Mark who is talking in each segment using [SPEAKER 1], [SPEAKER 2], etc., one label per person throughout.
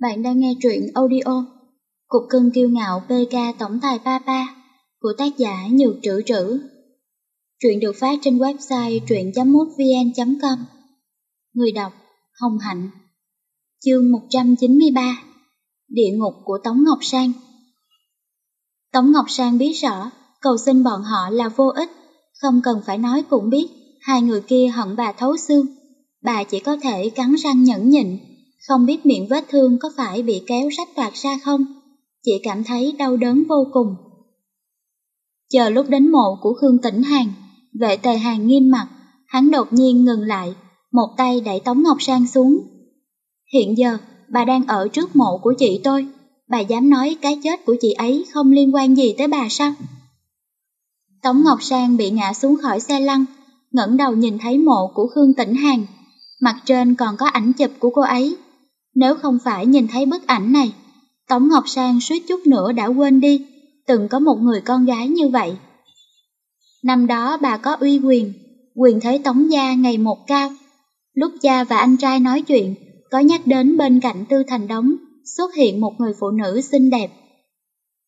[SPEAKER 1] Bạn đang nghe truyện audio Cục cưng kiêu ngạo PK Tổng tài Papa của tác giả Nhược Trữ Trữ. Truyện được phát trên website truyện.mútvn.com Người đọc Hồng Hạnh Chương 193 Địa ngục của Tống Ngọc Sang Tống Ngọc Sang biết rõ cầu xin bọn họ là vô ích, không cần phải nói cũng biết hai người kia hận bà thấu xương. Bà chỉ có thể cắn răng nhẫn nhịn không biết miệng vết thương có phải bị kéo rách toạc ra không, Chị cảm thấy đau đớn vô cùng. Chờ lúc đến mộ của Khương Tĩnh Hàn, vệ tề hàng nghiêm mặt, hắn đột nhiên ngừng lại, một tay đẩy Tống Ngọc Sang xuống. Hiện giờ, bà đang ở trước mộ của chị tôi, bà dám nói cái chết của chị ấy không liên quan gì tới bà sao? Tống Ngọc Sang bị ngã xuống khỏi xe lăn, ngẩng đầu nhìn thấy mộ của Khương Tĩnh Hàn, mặt trên còn có ảnh chụp của cô ấy. Nếu không phải nhìn thấy bức ảnh này, Tống Ngọc Sang suýt chút nữa đã quên đi, từng có một người con gái như vậy. Năm đó bà có uy quyền, quyền thế Tống Gia ngày một cao. Lúc cha và anh trai nói chuyện, có nhắc đến bên cạnh Tư Thành Đống xuất hiện một người phụ nữ xinh đẹp.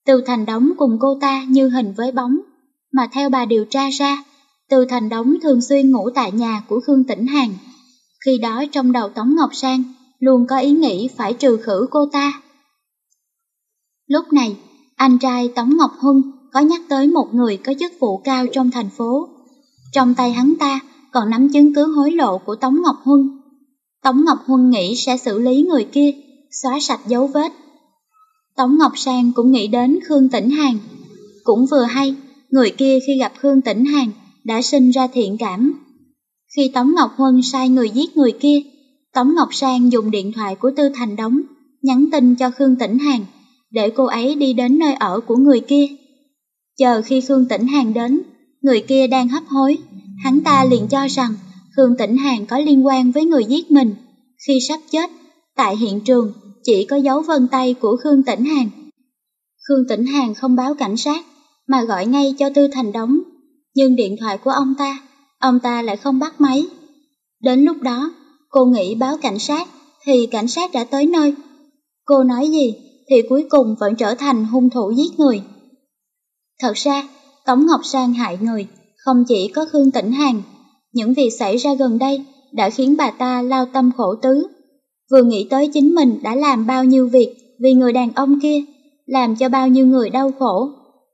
[SPEAKER 1] Tư Thành Đống cùng cô ta như hình với bóng, mà theo bà điều tra ra, Tư Thành Đống thường xuyên ngủ tại nhà của Khương Tĩnh hàng. Khi đó trong đầu Tống Ngọc Sang luôn có ý nghĩ phải trừ khử cô ta. Lúc này, anh trai Tống Ngọc Hưng có nhắc tới một người có chức vụ cao trong thành phố. Trong tay hắn ta còn nắm chứng cứ hối lộ của Tống Ngọc Huân. Tống Ngọc Huân nghĩ sẽ xử lý người kia, xóa sạch dấu vết. Tống Ngọc Sang cũng nghĩ đến Khương Tĩnh Hàn. Cũng vừa hay, người kia khi gặp Khương Tĩnh Hàn đã sinh ra thiện cảm. Khi Tống Ngọc Huân sai người giết người kia, Tống Ngọc Sang dùng điện thoại của Tư Thành Đống nhắn tin cho Khương Tĩnh Hàn để cô ấy đi đến nơi ở của người kia. Chờ khi Khương Tĩnh Hàn đến, người kia đang hấp hối, hắn ta liền cho rằng Khương Tĩnh Hàn có liên quan với người giết mình. Khi sắp chết, tại hiện trường chỉ có dấu vân tay của Khương Tĩnh Hàn. Khương Tĩnh Hàn không báo cảnh sát mà gọi ngay cho Tư Thành Đống, nhưng điện thoại của ông ta, ông ta lại không bắt máy. Đến lúc đó, Cô nghĩ báo cảnh sát, thì cảnh sát đã tới nơi. Cô nói gì, thì cuối cùng vẫn trở thành hung thủ giết người. Thật ra, Tống Ngọc Sang hại người, không chỉ có Khương Tĩnh Hàn. Những việc xảy ra gần đây đã khiến bà ta lao tâm khổ tứ. Vừa nghĩ tới chính mình đã làm bao nhiêu việc vì người đàn ông kia, làm cho bao nhiêu người đau khổ,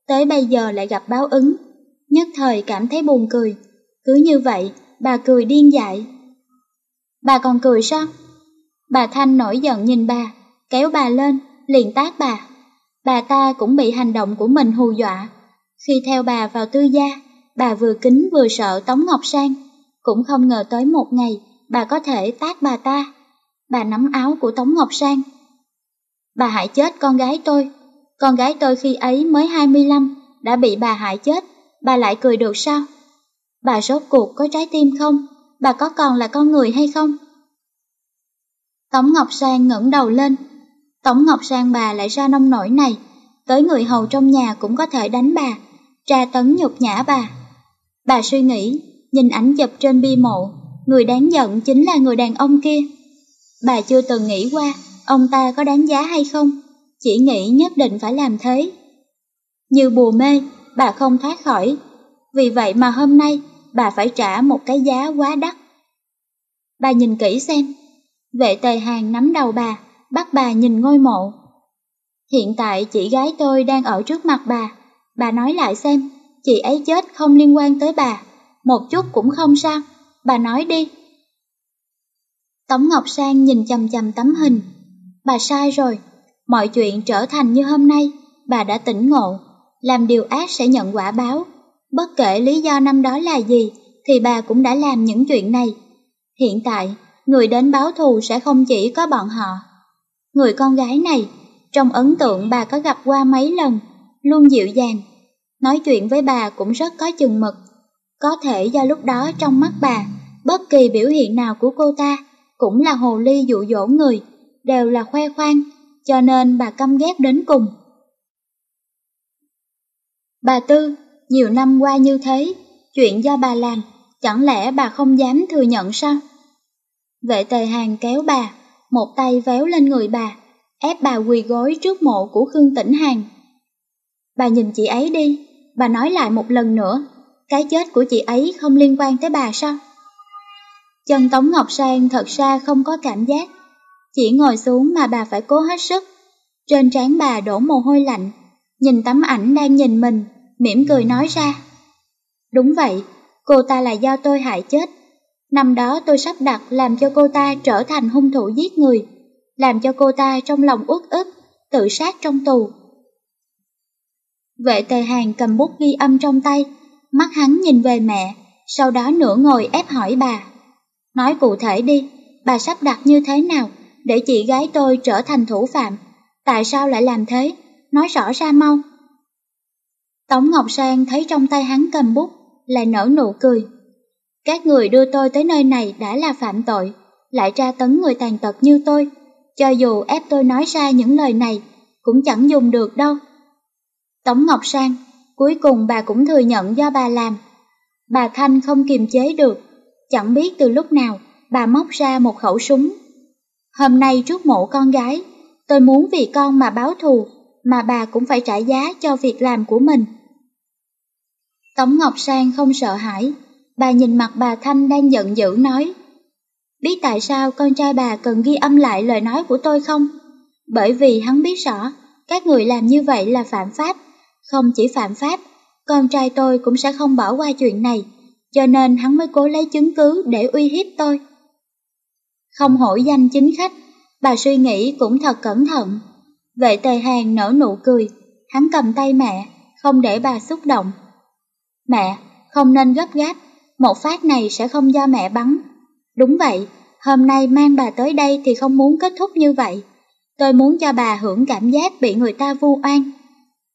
[SPEAKER 1] tới bây giờ lại gặp báo ứng. Nhất thời cảm thấy buồn cười. Cứ như vậy, bà cười điên dại. Bà còn cười sao? Bà Thanh nổi giận nhìn bà, kéo bà lên, liền tát bà. Bà ta cũng bị hành động của mình hù dọa. Khi theo bà vào tư gia, bà vừa kính vừa sợ Tống Ngọc Sang. Cũng không ngờ tới một ngày, bà có thể tát bà ta. Bà nắm áo của Tống Ngọc Sang. Bà hại chết con gái tôi. Con gái tôi khi ấy mới 25, đã bị bà hại chết. Bà lại cười được sao? Bà rốt cuộc có trái tim không? Bà có còn là con người hay không? Tống Ngọc Sang ngẩng đầu lên. Tống Ngọc Sang bà lại ra nông nổi này, tới người hầu trong nhà cũng có thể đánh bà, tra tấn nhục nhã bà. Bà suy nghĩ, nhìn ảnh chụp trên bi mộ, người đáng giận chính là người đàn ông kia. Bà chưa từng nghĩ qua ông ta có đáng giá hay không, chỉ nghĩ nhất định phải làm thế. Như bùa mê, bà không thoát khỏi. Vì vậy mà hôm nay bà phải trả một cái giá quá đắt. Bà nhìn kỹ xem, vệ tề hàng nắm đầu bà, bắt bà nhìn ngôi mộ. Hiện tại chị gái tôi đang ở trước mặt bà, bà nói lại xem, chị ấy chết không liên quan tới bà, một chút cũng không sao, bà nói đi. Tống Ngọc Sang nhìn chầm chầm tấm hình, bà sai rồi, mọi chuyện trở thành như hôm nay, bà đã tỉnh ngộ, làm điều ác sẽ nhận quả báo. Bất kể lý do năm đó là gì, thì bà cũng đã làm những chuyện này. Hiện tại, người đến báo thù sẽ không chỉ có bọn họ. Người con gái này, trong ấn tượng bà có gặp qua mấy lần, luôn dịu dàng. Nói chuyện với bà cũng rất có chừng mực. Có thể do lúc đó trong mắt bà, bất kỳ biểu hiện nào của cô ta cũng là hồ ly dụ dỗ người, đều là khoe khoang, cho nên bà căm ghét đến cùng. Bà Tư nhiều năm qua như thế, chuyện do bà làm, chẳng lẽ bà không dám thừa nhận sao? Vệ tề hàng kéo bà, một tay véo lên người bà, ép bà quỳ gối trước mộ của Khương Tĩnh Hàn. Bà nhìn chị ấy đi, bà nói lại một lần nữa, cái chết của chị ấy không liên quan tới bà sao? Chân Tống Ngọc Sang thật ra không có cảm giác, chỉ ngồi xuống mà bà phải cố hết sức. Trên trán bà đổ mồ hôi lạnh, nhìn tấm ảnh đang nhìn mình, mỉm cười nói ra. Đúng vậy, cô ta là do tôi hại chết. Năm đó tôi sắp đặt làm cho cô ta trở thành hung thủ giết người, làm cho cô ta trong lòng uất ức, tự sát trong tù. Vệ tề hàng cầm bút ghi âm trong tay, mắt hắn nhìn về mẹ, sau đó nửa ngồi ép hỏi bà. Nói cụ thể đi, bà sắp đặt như thế nào để chị gái tôi trở thành thủ phạm? Tại sao lại làm thế? Nói rõ ra mau. Tống Ngọc Sang thấy trong tay hắn cầm bút, lại nở nụ cười. Các người đưa tôi tới nơi này đã là phạm tội, lại tra tấn người tàn tật như tôi. Cho dù ép tôi nói ra những lời này, cũng chẳng dùng được đâu. Tống Ngọc Sang, cuối cùng bà cũng thừa nhận do bà làm. Bà Thanh không kiềm chế được, chẳng biết từ lúc nào bà móc ra một khẩu súng. Hôm nay trước mộ con gái, tôi muốn vì con mà báo thù, mà bà cũng phải trả giá cho việc làm của mình. Tống Ngọc Sang không sợ hãi, bà nhìn mặt bà Thanh đang giận dữ nói. Biết tại sao con trai bà cần ghi âm lại lời nói của tôi không? Bởi vì hắn biết rõ, các người làm như vậy là phạm pháp. Không chỉ phạm pháp, con trai tôi cũng sẽ không bỏ qua chuyện này, cho nên hắn mới cố lấy chứng cứ để uy hiếp tôi. Không hổ danh chính khách, bà suy nghĩ cũng thật cẩn thận. Vệ tề hàng nở nụ cười, hắn cầm tay mẹ, không để bà xúc động. Mẹ, không nên gấp gáp, một phát này sẽ không do mẹ bắn. Đúng vậy, hôm nay mang bà tới đây thì không muốn kết thúc như vậy. Tôi muốn cho bà hưởng cảm giác bị người ta vu oan.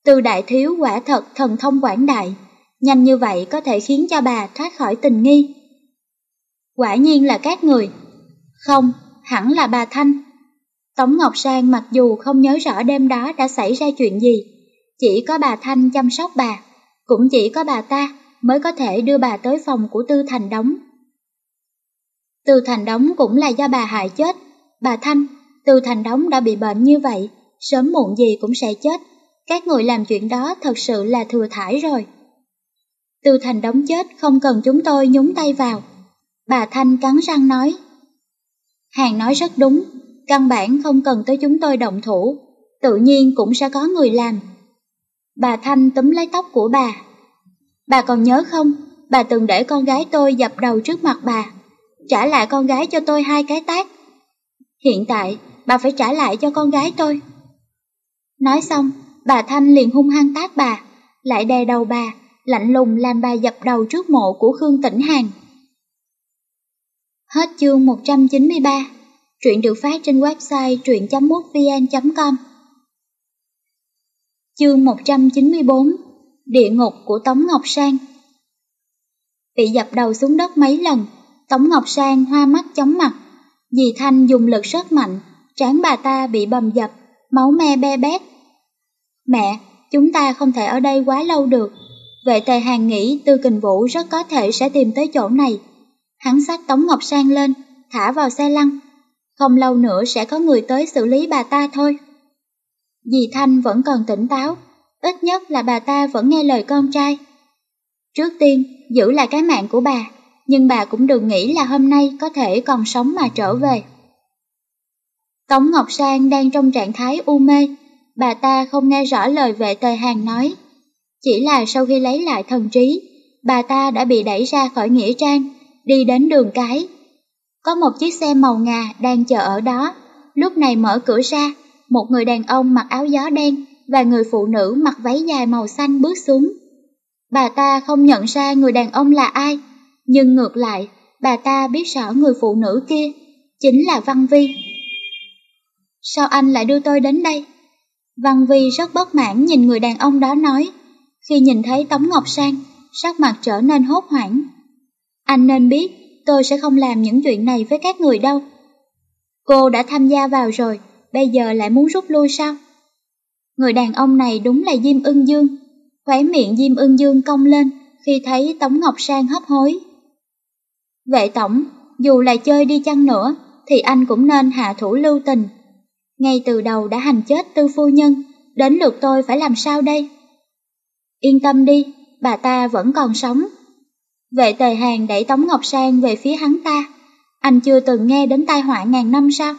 [SPEAKER 1] Từ đại thiếu quả thật thần thông quảng đại, nhanh như vậy có thể khiến cho bà thoát khỏi tình nghi. Quả nhiên là các người. Không, hẳn là bà Thanh. Tống Ngọc Sang mặc dù không nhớ rõ đêm đó đã xảy ra chuyện gì, chỉ có bà Thanh chăm sóc bà, cũng chỉ có bà ta mới có thể đưa bà tới phòng của Tư Thành Đống. Tư Thành Đống cũng là do bà hại chết, bà Thanh, Tư Thành Đống đã bị bệnh như vậy, sớm muộn gì cũng sẽ chết, các người làm chuyện đó thật sự là thừa thải rồi. Tư Thành Đống chết không cần chúng tôi nhúng tay vào. Bà Thanh cắn răng nói. Hàng nói rất đúng, căn bản không cần tới chúng tôi động thủ, tự nhiên cũng sẽ có người làm. Bà Thanh túm lấy tóc của bà. Bà còn nhớ không, bà từng để con gái tôi dập đầu trước mặt bà, trả lại con gái cho tôi hai cái tát. Hiện tại, bà phải trả lại cho con gái tôi. Nói xong, bà Thanh liền hung hăng tát bà, lại đè đầu bà, lạnh lùng làm bà dập đầu trước mộ của Khương Tĩnh Hàn. Hết chương 193, truyện được phát trên website truyện.mútvn.com Chương 194, Địa ngục của Tống Ngọc Sang Bị dập đầu xuống đất mấy lần, Tống Ngọc Sang hoa mắt chóng mặt, dì Thanh dùng lực rất mạnh, trán bà ta bị bầm dập, máu me be bét. Mẹ, chúng ta không thể ở đây quá lâu được. Vệ tề hàng nghĩ Tư Kình Vũ rất có thể sẽ tìm tới chỗ này. Hắn xách Tống Ngọc Sang lên, thả vào xe lăn. Không lâu nữa sẽ có người tới xử lý bà ta thôi. Dì Thanh vẫn còn tỉnh táo, ít nhất là bà ta vẫn nghe lời con trai. Trước tiên, giữ lại cái mạng của bà, nhưng bà cũng đừng nghĩ là hôm nay có thể còn sống mà trở về. Tống Ngọc Sang đang trong trạng thái u mê, bà ta không nghe rõ lời vệ tề hàng nói. Chỉ là sau khi lấy lại thần trí, bà ta đã bị đẩy ra khỏi Nghĩa Trang, đi đến đường cái. Có một chiếc xe màu ngà đang chờ ở đó, lúc này mở cửa ra, một người đàn ông mặc áo gió đen và người phụ nữ mặc váy dài màu xanh bước xuống. Bà ta không nhận ra người đàn ông là ai, nhưng ngược lại, bà ta biết rõ người phụ nữ kia, chính là Văn Vi. Sao anh lại đưa tôi đến đây? Văn Vi rất bất mãn nhìn người đàn ông đó nói, khi nhìn thấy Tống Ngọc Sang, sắc mặt trở nên hốt hoảng. Anh nên biết, tôi sẽ không làm những chuyện này với các người đâu. Cô đã tham gia vào rồi, bây giờ lại muốn rút lui sao? Người đàn ông này đúng là Diêm Ưng Dương. Khóe miệng Diêm Ưng Dương cong lên khi thấy Tống Ngọc Sang hấp hối. Vệ tổng, dù là chơi đi chăng nữa, thì anh cũng nên hạ thủ lưu tình. Ngay từ đầu đã hành chết tư phu nhân, đến lượt tôi phải làm sao đây? Yên tâm đi, bà ta vẫn còn sống. Vệ tề hàng đẩy Tống Ngọc Sang về phía hắn ta. Anh chưa từng nghe đến tai họa ngàn năm sao?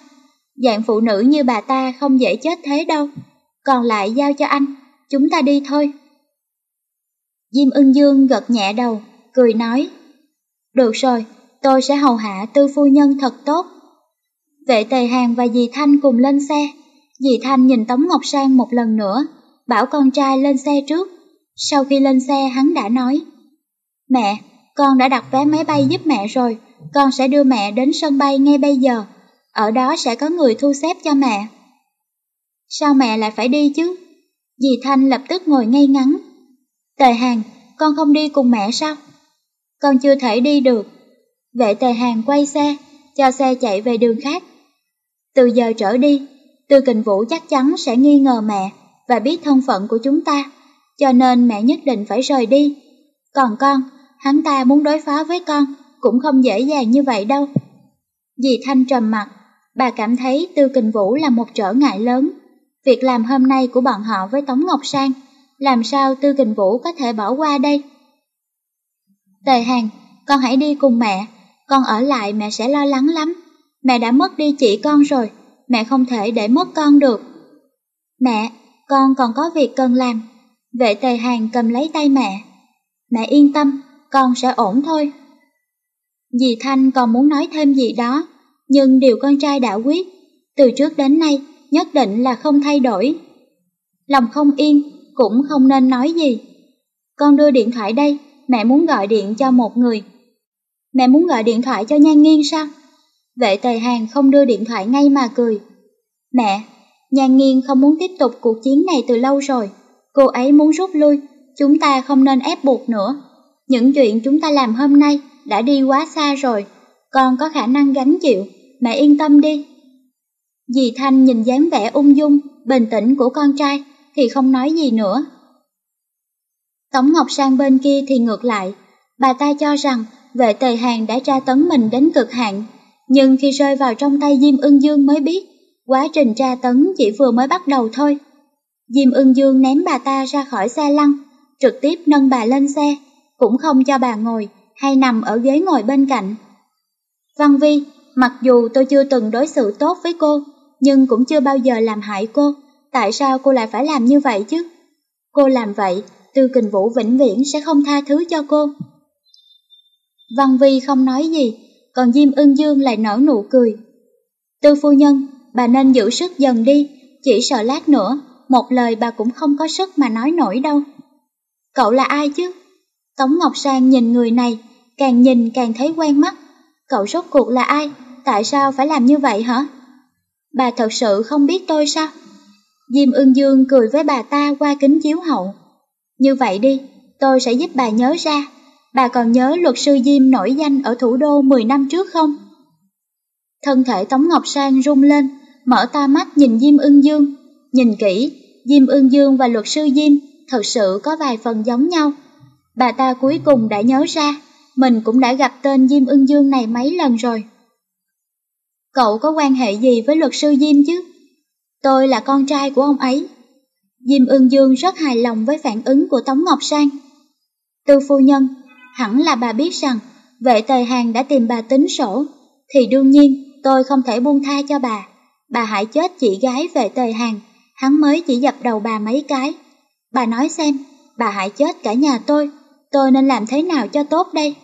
[SPEAKER 1] Dạng phụ nữ như bà ta không dễ chết thế đâu. Còn lại giao cho anh, chúng ta đi thôi. Diêm ưng dương gật nhẹ đầu, cười nói. Được rồi, tôi sẽ hầu hạ tư phu nhân thật tốt. Vệ tề hàng và dì Thanh cùng lên xe. Dì Thanh nhìn Tống Ngọc Sang một lần nữa, bảo con trai lên xe trước. Sau khi lên xe hắn đã nói. Mẹ, con đã đặt vé máy bay giúp mẹ rồi, con sẽ đưa mẹ đến sân bay ngay bây giờ. Ở đó sẽ có người thu xếp cho mẹ. Sao mẹ lại phải đi chứ? Dì Thanh lập tức ngồi ngay ngắn. Tề Hàng, con không đi cùng mẹ sao? Con chưa thể đi được. Vệ Tề Hàng quay xe, cho xe chạy về đường khác. Từ giờ trở đi, Tư Kình Vũ chắc chắn sẽ nghi ngờ mẹ và biết thân phận của chúng ta, cho nên mẹ nhất định phải rời đi. Còn con, hắn ta muốn đối phó với con cũng không dễ dàng như vậy đâu. Dì Thanh trầm mặt, bà cảm thấy Tư Kình Vũ là một trở ngại lớn. Việc làm hôm nay của bọn họ với Tống Ngọc Sang, làm sao Tư Kình Vũ có thể bỏ qua đây? Tề Hàng, con hãy đi cùng mẹ, con ở lại mẹ sẽ lo lắng lắm. Mẹ đã mất đi chị con rồi, mẹ không thể để mất con được. Mẹ, con còn có việc cần làm. Vệ tề hàng cầm lấy tay mẹ. Mẹ yên tâm, con sẽ ổn thôi. Dì Thanh còn muốn nói thêm gì đó, nhưng điều con trai đã quyết, từ trước đến nay nhất định là không thay đổi. Lòng không yên, cũng không nên nói gì. Con đưa điện thoại đây, mẹ muốn gọi điện cho một người. Mẹ muốn gọi điện thoại cho Nhan Nghiên sao? Vệ tề hàng không đưa điện thoại ngay mà cười. Mẹ, Nhan Nghiên không muốn tiếp tục cuộc chiến này từ lâu rồi. Cô ấy muốn rút lui, chúng ta không nên ép buộc nữa. Những chuyện chúng ta làm hôm nay đã đi quá xa rồi, con có khả năng gánh chịu, mẹ yên tâm đi. Dì Thanh nhìn dáng vẻ ung dung, bình tĩnh của con trai thì không nói gì nữa. Tống Ngọc sang bên kia thì ngược lại, bà ta cho rằng vệ tề hàng đã tra tấn mình đến cực hạn, nhưng khi rơi vào trong tay Diêm ưng dương mới biết, quá trình tra tấn chỉ vừa mới bắt đầu thôi. Diêm ưng dương ném bà ta ra khỏi xe lăn, trực tiếp nâng bà lên xe, cũng không cho bà ngồi hay nằm ở ghế ngồi bên cạnh. Văn Vi, mặc dù tôi chưa từng đối xử tốt với cô, nhưng cũng chưa bao giờ làm hại cô, tại sao cô lại phải làm như vậy chứ? Cô làm vậy, Tư Kình Vũ vĩnh viễn sẽ không tha thứ cho cô. Văn Vi không nói gì, còn Diêm ưng dương lại nở nụ cười. Tư phu nhân, bà nên giữ sức dần đi, chỉ sợ lát nữa, một lời bà cũng không có sức mà nói nổi đâu. Cậu là ai chứ? Tống Ngọc Sang nhìn người này, càng nhìn càng thấy quen mắt. Cậu rốt cuộc là ai? Tại sao phải làm như vậy hả? Bà thật sự không biết tôi sao? Diêm ưng dương cười với bà ta qua kính chiếu hậu. Như vậy đi, tôi sẽ giúp bà nhớ ra. Bà còn nhớ luật sư Diêm nổi danh ở thủ đô 10 năm trước không? Thân thể Tống Ngọc Sang rung lên, mở to mắt nhìn Diêm ưng dương. Nhìn kỹ, Diêm ưng dương và luật sư Diêm thật sự có vài phần giống nhau. Bà ta cuối cùng đã nhớ ra, mình cũng đã gặp tên Diêm ưng dương này mấy lần rồi. Cậu có quan hệ gì với luật sư Diêm chứ? Tôi là con trai của ông ấy. Diêm ưng dương rất hài lòng với phản ứng của Tống Ngọc Sang. Tư phu nhân, hẳn là bà biết rằng vệ tề hàng đã tìm bà tính sổ, thì đương nhiên tôi không thể buông tha cho bà. Bà hại chết chị gái vệ tề hàng, hắn mới chỉ dập đầu bà mấy cái. Bà nói xem, bà hại chết cả nhà tôi, tôi nên làm thế nào cho tốt đây?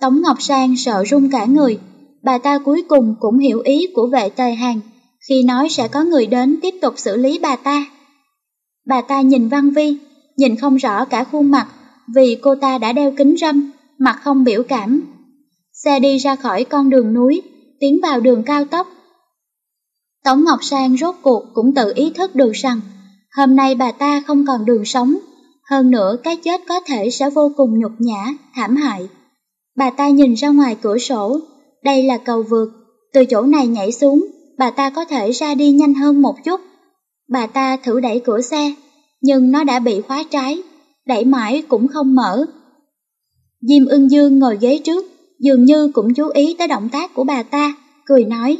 [SPEAKER 1] Tống Ngọc Sang sợ run cả người, bà ta cuối cùng cũng hiểu ý của vệ tề hàng khi nói sẽ có người đến tiếp tục xử lý bà ta. Bà ta nhìn Văn Vi, nhìn không rõ cả khuôn mặt vì cô ta đã đeo kính râm, mặt không biểu cảm. Xe đi ra khỏi con đường núi, tiến vào đường cao tốc. Tống Ngọc Sang rốt cuộc cũng tự ý thức được rằng hôm nay bà ta không còn đường sống, hơn nữa cái chết có thể sẽ vô cùng nhục nhã, thảm hại. Bà ta nhìn ra ngoài cửa sổ, đây là cầu vượt, từ chỗ này nhảy xuống, bà ta có thể ra đi nhanh hơn một chút. Bà ta thử đẩy cửa xe, nhưng nó đã bị khóa trái, đẩy mãi cũng không mở. Diêm ưng dương ngồi ghế trước, dường như cũng chú ý tới động tác của bà ta, cười nói.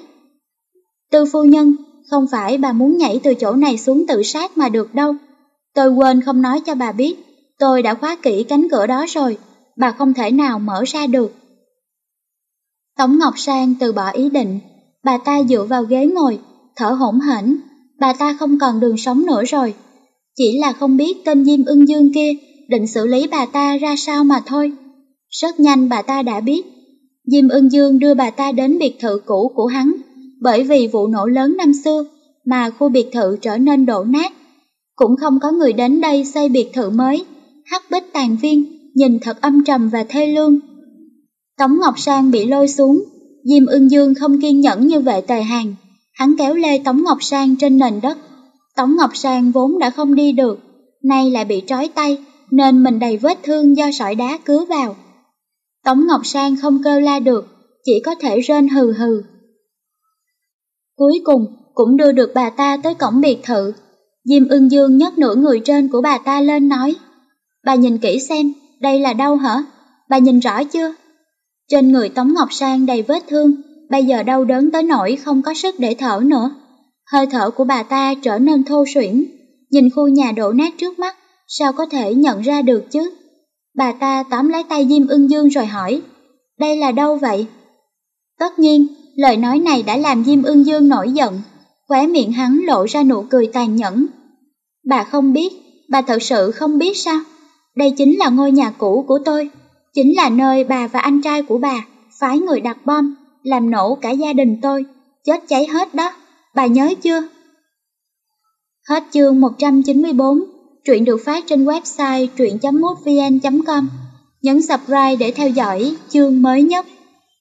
[SPEAKER 1] Tư phu nhân, không phải bà muốn nhảy từ chỗ này xuống tự sát mà được đâu. Tôi quên không nói cho bà biết, tôi đã khóa kỹ cánh cửa đó rồi, bà không thể nào mở ra được. Tống Ngọc Sang từ bỏ ý định, bà ta dựa vào ghế ngồi, thở hổn hển, bà ta không còn đường sống nữa rồi. Chỉ là không biết tên Diêm ưng dương kia định xử lý bà ta ra sao mà thôi. Rất nhanh bà ta đã biết, Diêm ưng dương đưa bà ta đến biệt thự cũ của hắn, bởi vì vụ nổ lớn năm xưa mà khu biệt thự trở nên đổ nát. Cũng không có người đến đây xây biệt thự mới, hắc bích tàn viên, nhìn thật âm trầm và thê lương. Tống Ngọc Sang bị lôi xuống, Diêm ưng dương không kiên nhẫn như vệ tề hàng, hắn kéo lê Tống Ngọc Sang trên nền đất. Tống Ngọc Sang vốn đã không đi được, nay lại bị trói tay, nên mình đầy vết thương do sỏi đá cứa vào. Tống Ngọc Sang không kêu la được, chỉ có thể rên hừ hừ. Cuối cùng cũng đưa được bà ta tới cổng biệt thự. Diêm ưng dương nhấc nửa người trên của bà ta lên nói. Bà nhìn kỹ xem, đây là đâu hả? Bà nhìn rõ chưa? Trên người Tống Ngọc Sang đầy vết thương, bây giờ đau đớn tới nỗi không có sức để thở nữa. Hơi thở của bà ta trở nên thô suyễn, nhìn khu nhà đổ nát trước mắt, sao có thể nhận ra được chứ? Bà ta tóm lấy tay Diêm ưng dương rồi hỏi, đây là đâu vậy? Tất nhiên, lời nói này đã làm Diêm ưng dương nổi giận, khóe miệng hắn lộ ra nụ cười tàn nhẫn. Bà không biết, bà thật sự không biết sao? Đây chính là ngôi nhà cũ của tôi, chính là nơi bà và anh trai của bà phái người đặt bom, làm nổ cả gia đình tôi, chết cháy hết đó, bà nhớ chưa? Hết chương 194, truyện được phát trên website truyện.mútvn.com. Nhấn subscribe để theo dõi chương mới nhất.